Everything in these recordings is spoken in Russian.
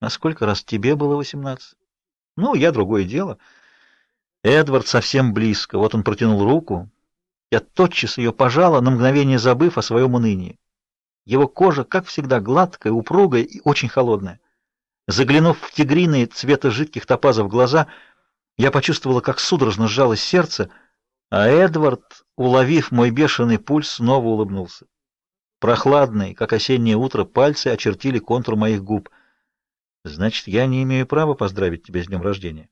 А сколько раз тебе было восемнадцать? Ну, я другое дело. Эдвард совсем близко. Вот он протянул руку. Я тотчас ее пожала, на мгновение забыв о своем унынии. Его кожа, как всегда, гладкая, упругая и очень холодная. Заглянув в тигриные цвета жидких топазов глаза, я почувствовала, как судорожно сжалось сердце, а Эдвард, уловив мой бешеный пульс, снова улыбнулся. Прохладные, как осеннее утро, пальцы очертили контур моих губ. Значит, я не имею права поздравить тебя с днем рождения.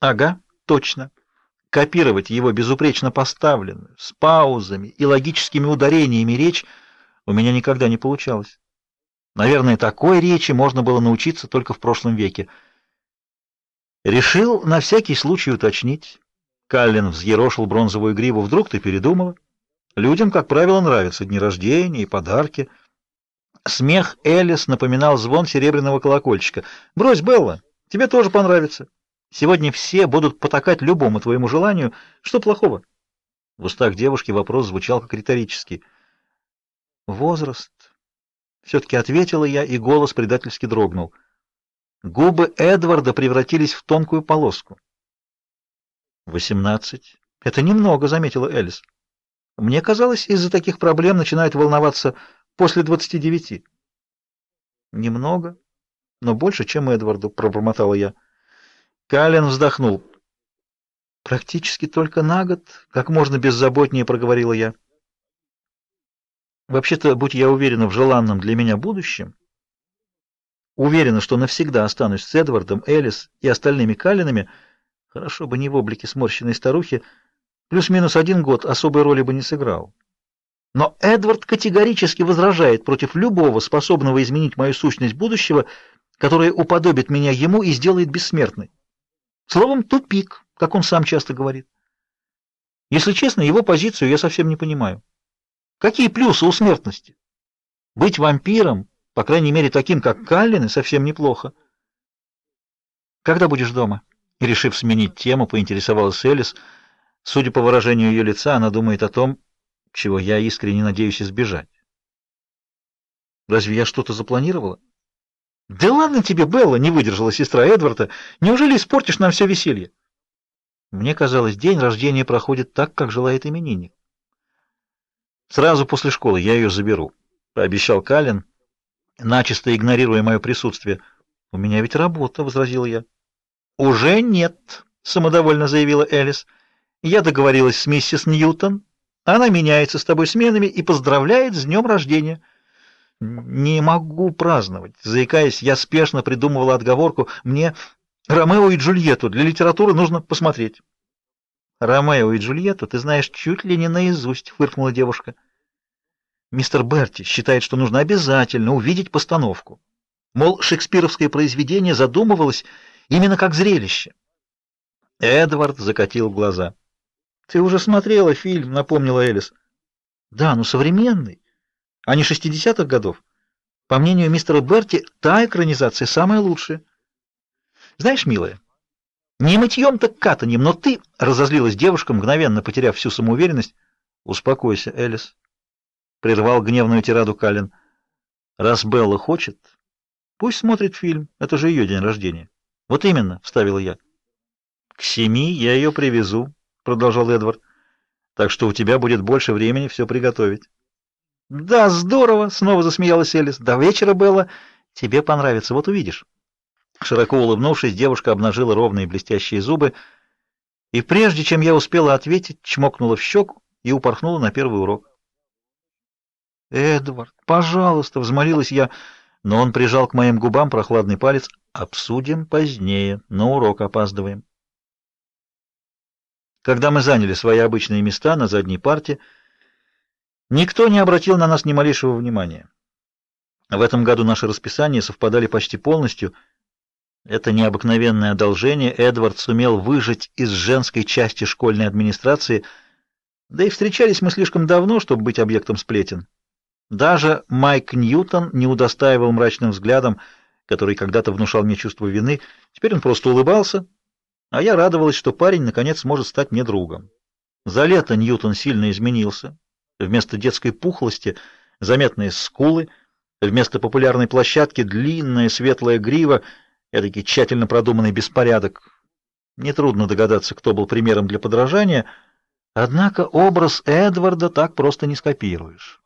Ага, точно. Копировать его безупречно поставленную, с паузами и логическими ударениями речь у меня никогда не получалось. Наверное, такой речи можно было научиться только в прошлом веке. Решил на всякий случай уточнить. Каллен взъерошил бронзовую гриву. Вдруг ты передумала? Людям, как правило, нравятся дни рождения и подарки. Смех Элис напоминал звон серебряного колокольчика. «Брось, Белла, тебе тоже понравится. Сегодня все будут потакать любому твоему желанию. Что плохого?» В устах девушки вопрос звучал как риторический. «Возраст», — все-таки ответила я, и голос предательски дрогнул. Губы Эдварда превратились в тонкую полоску. «Восемнадцать. Это немного», — заметила Элис. «Мне казалось, из-за таких проблем начинают волноваться после двадцати девяти». «Немного, но больше, чем Эдварду», — пробормотала я. Кален вздохнул. «Практически только на год, как можно беззаботнее», — проговорила я. «Вообще-то, будь я уверена в желанном для меня будущем, уверена, что навсегда останусь с Эдвардом, Элис и остальными Калинами, хорошо бы не в облике сморщенной старухи, плюс-минус один год особой роли бы не сыграл. Но Эдвард категорически возражает против любого способного изменить мою сущность будущего, которое уподобит меня ему и сделает бессмертной. Словом, тупик, как он сам часто говорит. Если честно, его позицию я совсем не понимаю. Какие плюсы у смертности? Быть вампиром по крайней мере, таким, как Каллины, совсем неплохо. Когда будешь дома? Решив сменить тему, поинтересовалась Элис. Судя по выражению ее лица, она думает о том, чего я искренне надеюсь избежать. Разве я что-то запланировала? Да ладно тебе, Белла, не выдержала сестра Эдварда. Неужели испортишь нам все веселье? Мне казалось, день рождения проходит так, как желает именинник. Сразу после школы я ее заберу, пообещал Калин начисто игнорируя мое присутствие. «У меня ведь работа», — возразил я. «Уже нет», — самодовольно заявила Элис. «Я договорилась с миссис Ньютон. Она меняется с тобой сменами и поздравляет с днем рождения». «Не могу праздновать», — заикаясь, я спешно придумывала отговорку. «Мне Ромео и Джульетту для литературы нужно посмотреть». «Ромео и Джульетту ты знаешь чуть ли не наизусть», — фыркнула девушка. Мистер Берти считает, что нужно обязательно увидеть постановку. Мол, шекспировское произведение задумывалось именно как зрелище. Эдвард закатил глаза. «Ты уже смотрела фильм», — напомнила Элис. «Да, но современный, а не шестидесятых годов. По мнению мистера Берти, та экранизация самая лучшая. Знаешь, милая, не мытьем, так катаньем, но ты...» — разозлилась девушка, мгновенно потеряв всю самоуверенность. «Успокойся, Элис», прервал гневную тираду Калин. Раз Белла хочет, пусть смотрит фильм. Это же ее день рождения. Вот именно, вставила я. К семи я ее привезу, продолжал Эдвард. Так что у тебя будет больше времени все приготовить. Да, здорово, снова засмеялась Элис. До вечера, Белла. Тебе понравится, вот увидишь. Широко улыбнувшись, девушка обнажила ровные блестящие зубы, и прежде чем я успела ответить, чмокнула в щеку и упорхнула на первый урок. «Эдвард, пожалуйста!» — взмолилась я, но он прижал к моим губам прохладный палец. «Обсудим позднее, на урок опаздываем». Когда мы заняли свои обычные места на задней парте, никто не обратил на нас ни малейшего внимания. В этом году наши расписания совпадали почти полностью. Это необыкновенное одолжение Эдвард сумел выжать из женской части школьной администрации, да и встречались мы слишком давно, чтобы быть объектом сплетен. Даже Майк Ньютон не удостаивал мрачным взглядом, который когда-то внушал мне чувство вины. Теперь он просто улыбался, а я радовалась, что парень наконец сможет стать мне другом. За лето Ньютон сильно изменился. Вместо детской пухлости заметные скулы, Вместо популярной площадки длинная светлая грива, эдакий тщательно продуманный беспорядок. Нетрудно догадаться, кто был примером для подражания, однако образ Эдварда так просто не скопируешь.